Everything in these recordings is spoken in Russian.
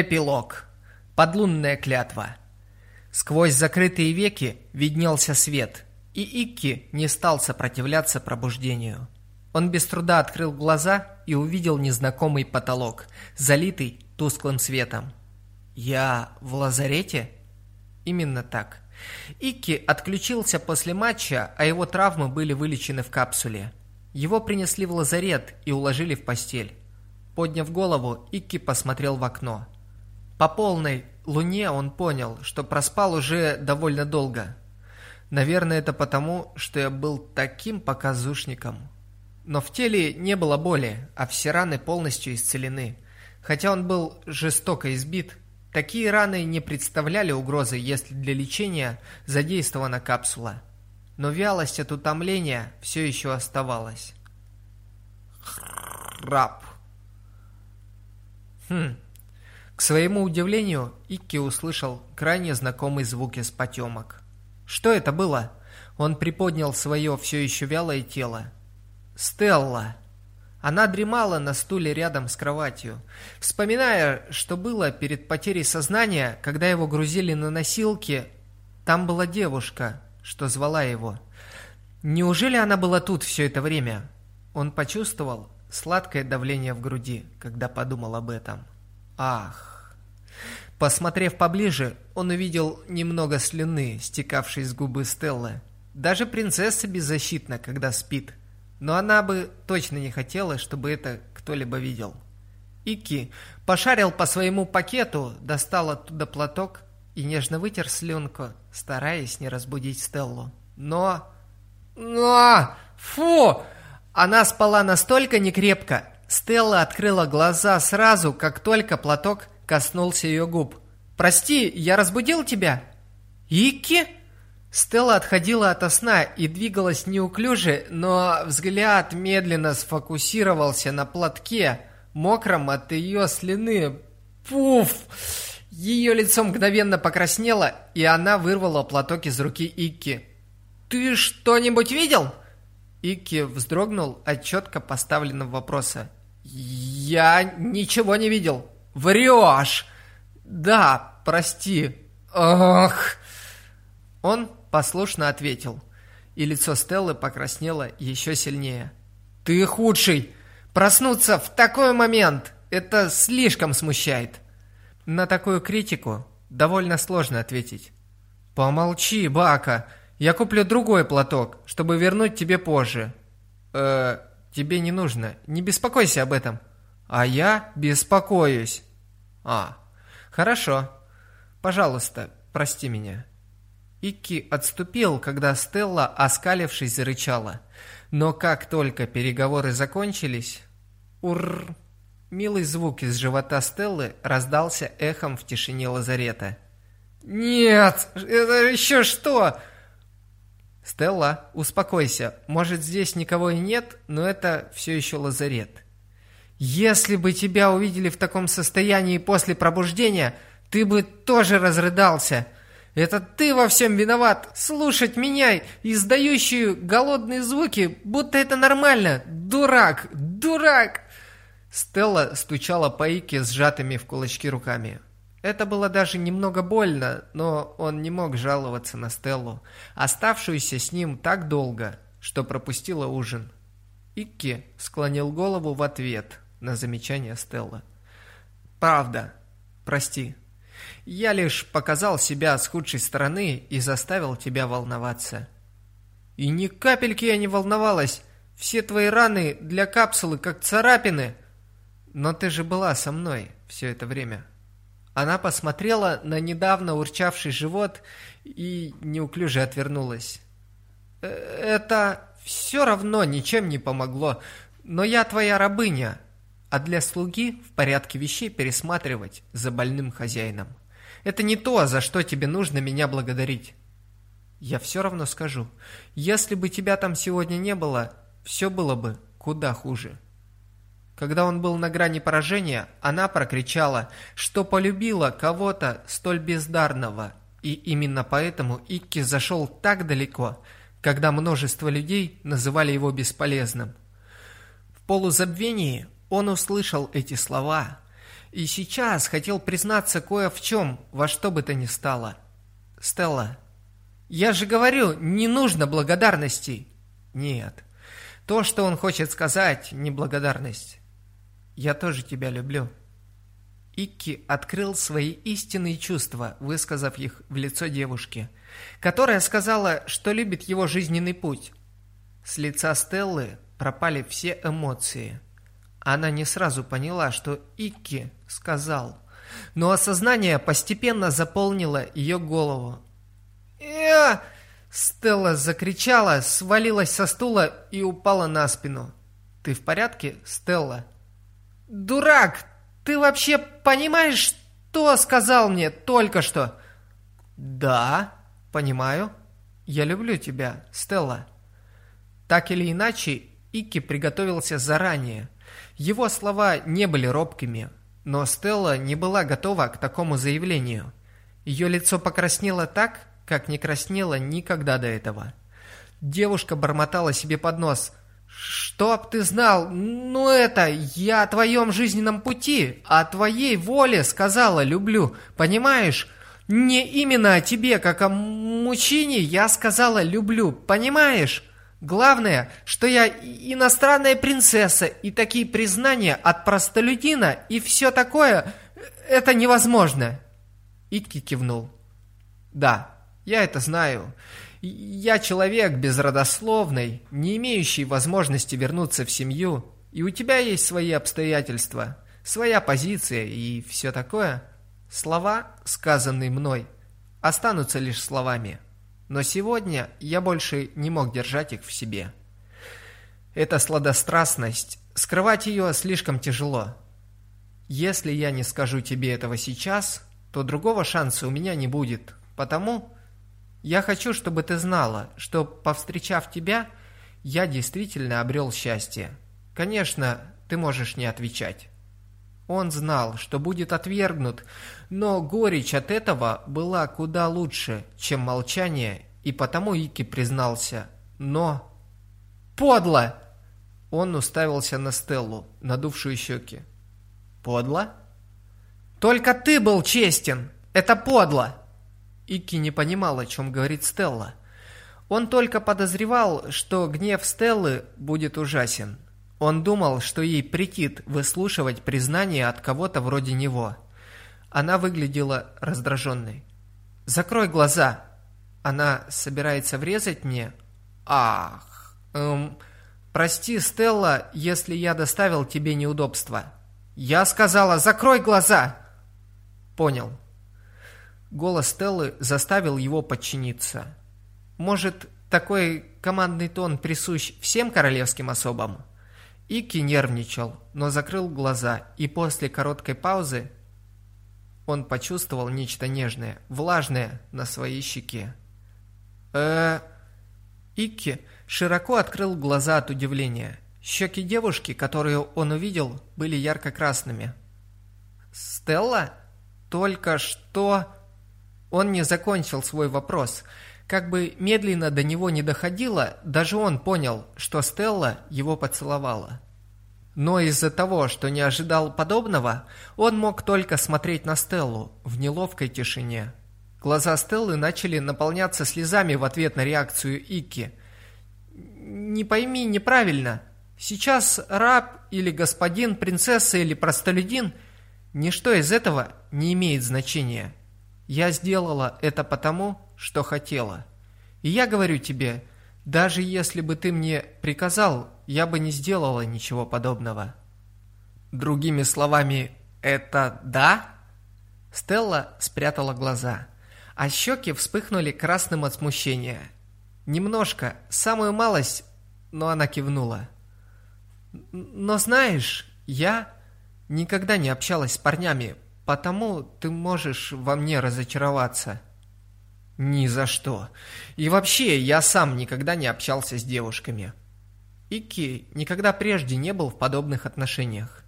Эпилог. Подлунная клятва. Сквозь закрытые веки виднелся свет, и Икки не стал сопротивляться пробуждению. Он без труда открыл глаза и увидел незнакомый потолок, залитый тусклым светом. «Я в лазарете?» Именно так. Икки отключился после матча, а его травмы были вылечены в капсуле. Его принесли в лазарет и уложили в постель. Подняв голову, Икки посмотрел в окно. По полной луне он понял, что проспал уже довольно долго. Наверное, это потому, что я был таким показушником. Но в теле не было боли, а все раны полностью исцелены. Хотя он был жестоко избит, такие раны не представляли угрозы, если для лечения задействована капсула. Но вялость от утомления все еще оставалась. Храп. Хм, к своему удивлению, Икки услышал крайне знакомый звук из потемок. Что это было? Он приподнял свое все еще вялое тело. Стелла. Она дремала на стуле рядом с кроватью, вспоминая, что было перед потерей сознания, когда его грузили на носилки. Там была девушка, что звала его. Неужели она была тут все это время? Он почувствовал сладкое давление в груди, когда подумал об этом. Ах! Посмотрев поближе, он увидел немного слюны, стекавшей с губы Стеллы. Даже принцесса беззащитна, когда спит. Но она бы точно не хотела, чтобы это кто-либо видел. Ики пошарил по своему пакету, достал оттуда платок и нежно вытер слюнку, стараясь не разбудить Стеллу. Но... Но... Фу! Она спала настолько некрепко, Стелла открыла глаза сразу, как только платок коснулся ее губ. «Прости, я разбудил тебя?» «Икки?» Стелла отходила от сна и двигалась неуклюже, но взгляд медленно сфокусировался на платке, мокром от ее слюны. Пуф! Ее лицо мгновенно покраснело, и она вырвала платок из руки Икки. «Ты что-нибудь видел?» Икки вздрогнул от четко поставленного вопроса. «Я ничего не видел». «Врешь!» «Да, прости». «Ох!» Он послушно ответил, и лицо Стеллы покраснело еще сильнее. «Ты худший! Проснуться в такой момент! Это слишком смущает!» На такую критику довольно сложно ответить. «Помолчи, Бака! Я куплю другой платок, чтобы вернуть тебе позже». «Э, Тебе не нужно. Не беспокойся об этом. А я беспокоюсь. А, хорошо. Пожалуйста, прости меня. Икки отступил, когда Стелла, оскалившись, зарычала. Но как только переговоры закончились... Ур! Милый звук из живота Стеллы раздался эхом в тишине лазарета. «Нет! Это еще что?» «Стелла, успокойся. Может, здесь никого и нет, но это все еще лазарет». «Если бы тебя увидели в таком состоянии после пробуждения, ты бы тоже разрыдался. Это ты во всем виноват. Слушать меня, издающую голодные звуки, будто это нормально. Дурак, дурак!» Стелла стучала по Ике сжатыми в кулачки руками. Это было даже немного больно, но он не мог жаловаться на Стеллу, оставшуюся с ним так долго, что пропустила ужин. Икки склонил голову в ответ на замечание Стеллы. «Правда. Прости. Я лишь показал себя с худшей стороны и заставил тебя волноваться». «И ни капельки я не волновалась. Все твои раны для капсулы как царапины. Но ты же была со мной все это время». Она посмотрела на недавно урчавший живот и неуклюже отвернулась. «Э, «Это все равно ничем не помогло, но я твоя рабыня, а для слуги в порядке вещей пересматривать за больным хозяином. Это не то, за что тебе нужно меня благодарить». «Я все равно скажу, если бы тебя там сегодня не было, все было бы куда хуже». Когда он был на грани поражения, она прокричала, что полюбила кого-то столь бездарного. И именно поэтому Икки зашел так далеко, когда множество людей называли его бесполезным. В полузабвении он услышал эти слова, И сейчас хотел признаться кое в чем, во что бы то ни стало. Стелла, я же говорю, не нужно благодарностей. Нет. То, что он хочет сказать, не благодарность. Я тоже тебя люблю. Икки открыл свои истинные чувства, высказав их в лицо девушки, которая сказала, что любит его жизненный путь. С лица Стеллы пропали все эмоции. Она не сразу поняла, что Икки сказал, но осознание постепенно заполнило ее голову. «Я...» Стелла закричала, свалилась со стула и упала на спину. «Ты в порядке, Стелла?» «Дурак! Ты вообще понимаешь, что сказал мне только что?» «Да, понимаю. Я люблю тебя, Стелла». Так или иначе, Ики приготовился заранее. Его слова не были робкими, но Стелла не была готова к такому заявлению. Ее лицо покраснело так, как не краснела никогда до этого. Девушка бормотала себе под нос. «Чтоб ты знал, ну это, я о твоем жизненном пути, о твоей воле сказала люблю, понимаешь? Не именно о тебе, как о мужчине, я сказала люблю, понимаешь? Главное, что я иностранная принцесса, и такие признания от простолюдина, и все такое, это невозможно». Итки кивнул. «Да, я это знаю. Я человек безродословный, не имеющий возможности вернуться в семью, и у тебя есть свои обстоятельства, своя позиция и все такое. Слова, сказанные мной, останутся лишь словами. Но сегодня я больше не мог держать их в себе. Эта сладострастность, скрывать ее слишком тяжело. Если я не скажу тебе этого сейчас, то другого шанса у меня не будет, потому я хочу, чтобы ты знала, что, повстречав тебя, я действительно обрел счастье. Конечно, ты можешь не отвечать. Он знал, что будет отвергнут, но горечь от этого была куда лучше, чем молчание, и потому Ики признался. Но... Подло! Он уставился на Стеллу, надувшую щеки. Подло? Только ты был честен! Это подло! Ики не понимал, о чем говорит Стелла. Он только подозревал, что гнев Стеллы будет ужасен. Он думал, что ей претит выслушивать признание от кого-то вроде него. Она выглядела раздраженной. «Закрой глаза!» Она собирается врезать мне? Ах, эм, прости, Стелла, если я доставил тебе неудобства. Я сказала, закрой глаза! Понял. Голос Стеллы заставил его подчиниться. Может, такой командный тон присущ всем королевским особам? Ики нервничал, но закрыл глаза, и после короткой паузы он почувствовал нечто нежное, влажное на своей щеке. э Икки широко открыл глаза от удивления. Щеки девушки, которую он увидел, были ярко-красными. «Стелла? Только что...» Он не закончил свой вопрос. Как бы медленно до него не доходило, даже он понял, что Стелла его поцеловала. Но из-за того, что не ожидал подобного, он мог только смотреть на Стеллу в неловкой тишине. Глаза Стеллы начали наполняться слезами в ответ на реакцию Ики. «Не пойми неправильно. Сейчас раб или господин, принцесса или простолюдин, ничто из этого не имеет значения. Я сделала это потому, что хотела. И я говорю тебе, даже если бы ты мне приказал, я бы не сделала ничего подобного. Другими словами, это да? Стелла спрятала глаза, а щеки вспыхнули красным от смущения. Немножко, самую малость, но она кивнула. Но знаешь, я никогда не общалась с парнями, Потому ты можешь во мне разочароваться. Ни за что. И вообще, я сам никогда не общался с девушками. Ики никогда прежде не был в подобных отношениях.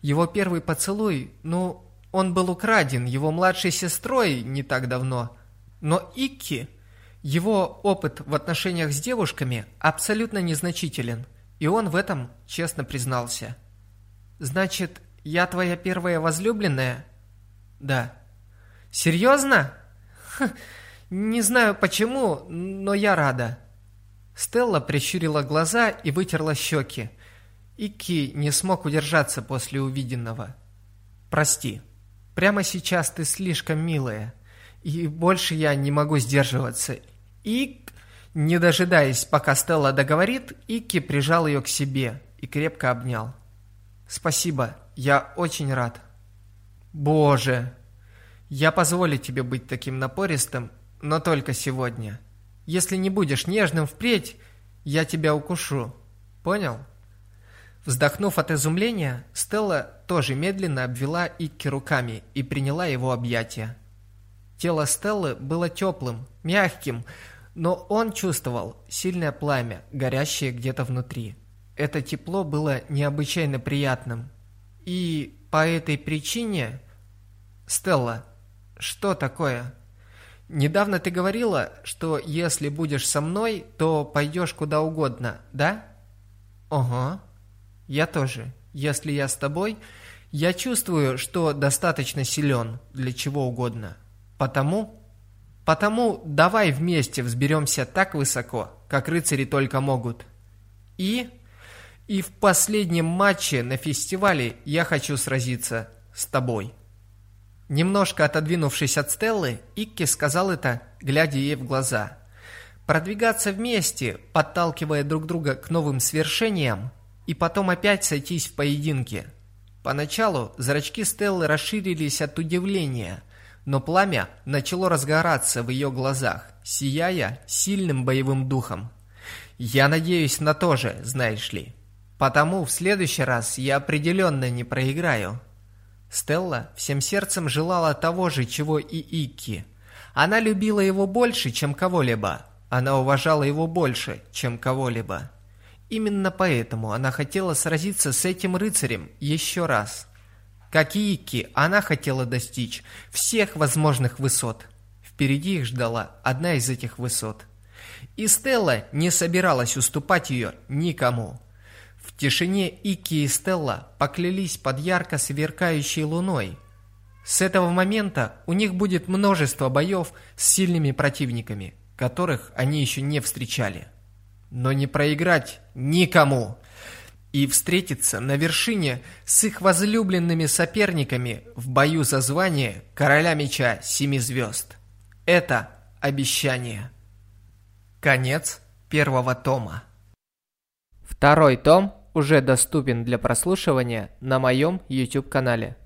Его первый поцелуй, ну, он был украден его младшей сестрой не так давно. Но Ики, его опыт в отношениях с девушками абсолютно незначителен, и он в этом честно признался. Значит, я твоя первая возлюбленная?» «Да». «Серьезно?» Ха, «Не знаю почему, но я рада». Стелла прищурила глаза и вытерла щеки. Ики не смог удержаться после увиденного. «Прости, прямо сейчас ты слишком милая, и больше я не могу сдерживаться». И, не дожидаясь, пока Стелла договорит, Ики прижал ее к себе и крепко обнял. «Спасибо, я очень рад». «Боже, я позволю тебе быть таким напористым, но только сегодня. Если не будешь нежным впредь, я тебя укушу. Понял?» Вздохнув от изумления, Стелла тоже медленно обвела Икки руками и приняла его объятия. Тело Стеллы было теплым, мягким, но он чувствовал сильное пламя, горящее где-то внутри. Это тепло было необычайно приятным. И по этой причине... Стелла, что такое? Недавно ты говорила, что если будешь со мной, то пойдешь куда угодно, да? Ого. Я тоже. Если я с тобой, я чувствую, что достаточно силен для чего угодно. Потому... Потому давай вместе взберемся так высоко, как рыцари только могут. И... И в последнем матче на фестивале я хочу сразиться с тобой. Немножко отодвинувшись от Стеллы, Икки сказал это, глядя ей в глаза. Продвигаться вместе, подталкивая друг друга к новым свершениям, и потом опять сойтись в поединке. Поначалу зрачки Стеллы расширились от удивления, но пламя начало разгораться в ее глазах, сияя сильным боевым духом. «Я надеюсь на то же, знаешь ли. Потому в следующий раз я определенно не проиграю». Стелла всем сердцем желала того же, чего и Икки. Она любила его больше, чем кого-либо. Она уважала его больше, чем кого-либо. Именно поэтому она хотела сразиться с этим рыцарем еще раз. Как и Икки, она хотела достичь всех возможных высот. Впереди их ждала одна из этих высот. И Стелла не собиралась уступать ее никому. В тишине Ики и Стелла поклялись под ярко сверкающей луной. С этого момента у них будет множество боев с сильными противниками, которых они еще не встречали. Но не проиграть никому. И встретиться на вершине с их возлюбленными соперниками в бою за звание короля меча семи звезд. Это обещание. Конец первого тома. Второй том уже доступен для прослушивания на моем YouTube канале.